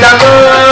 the moon.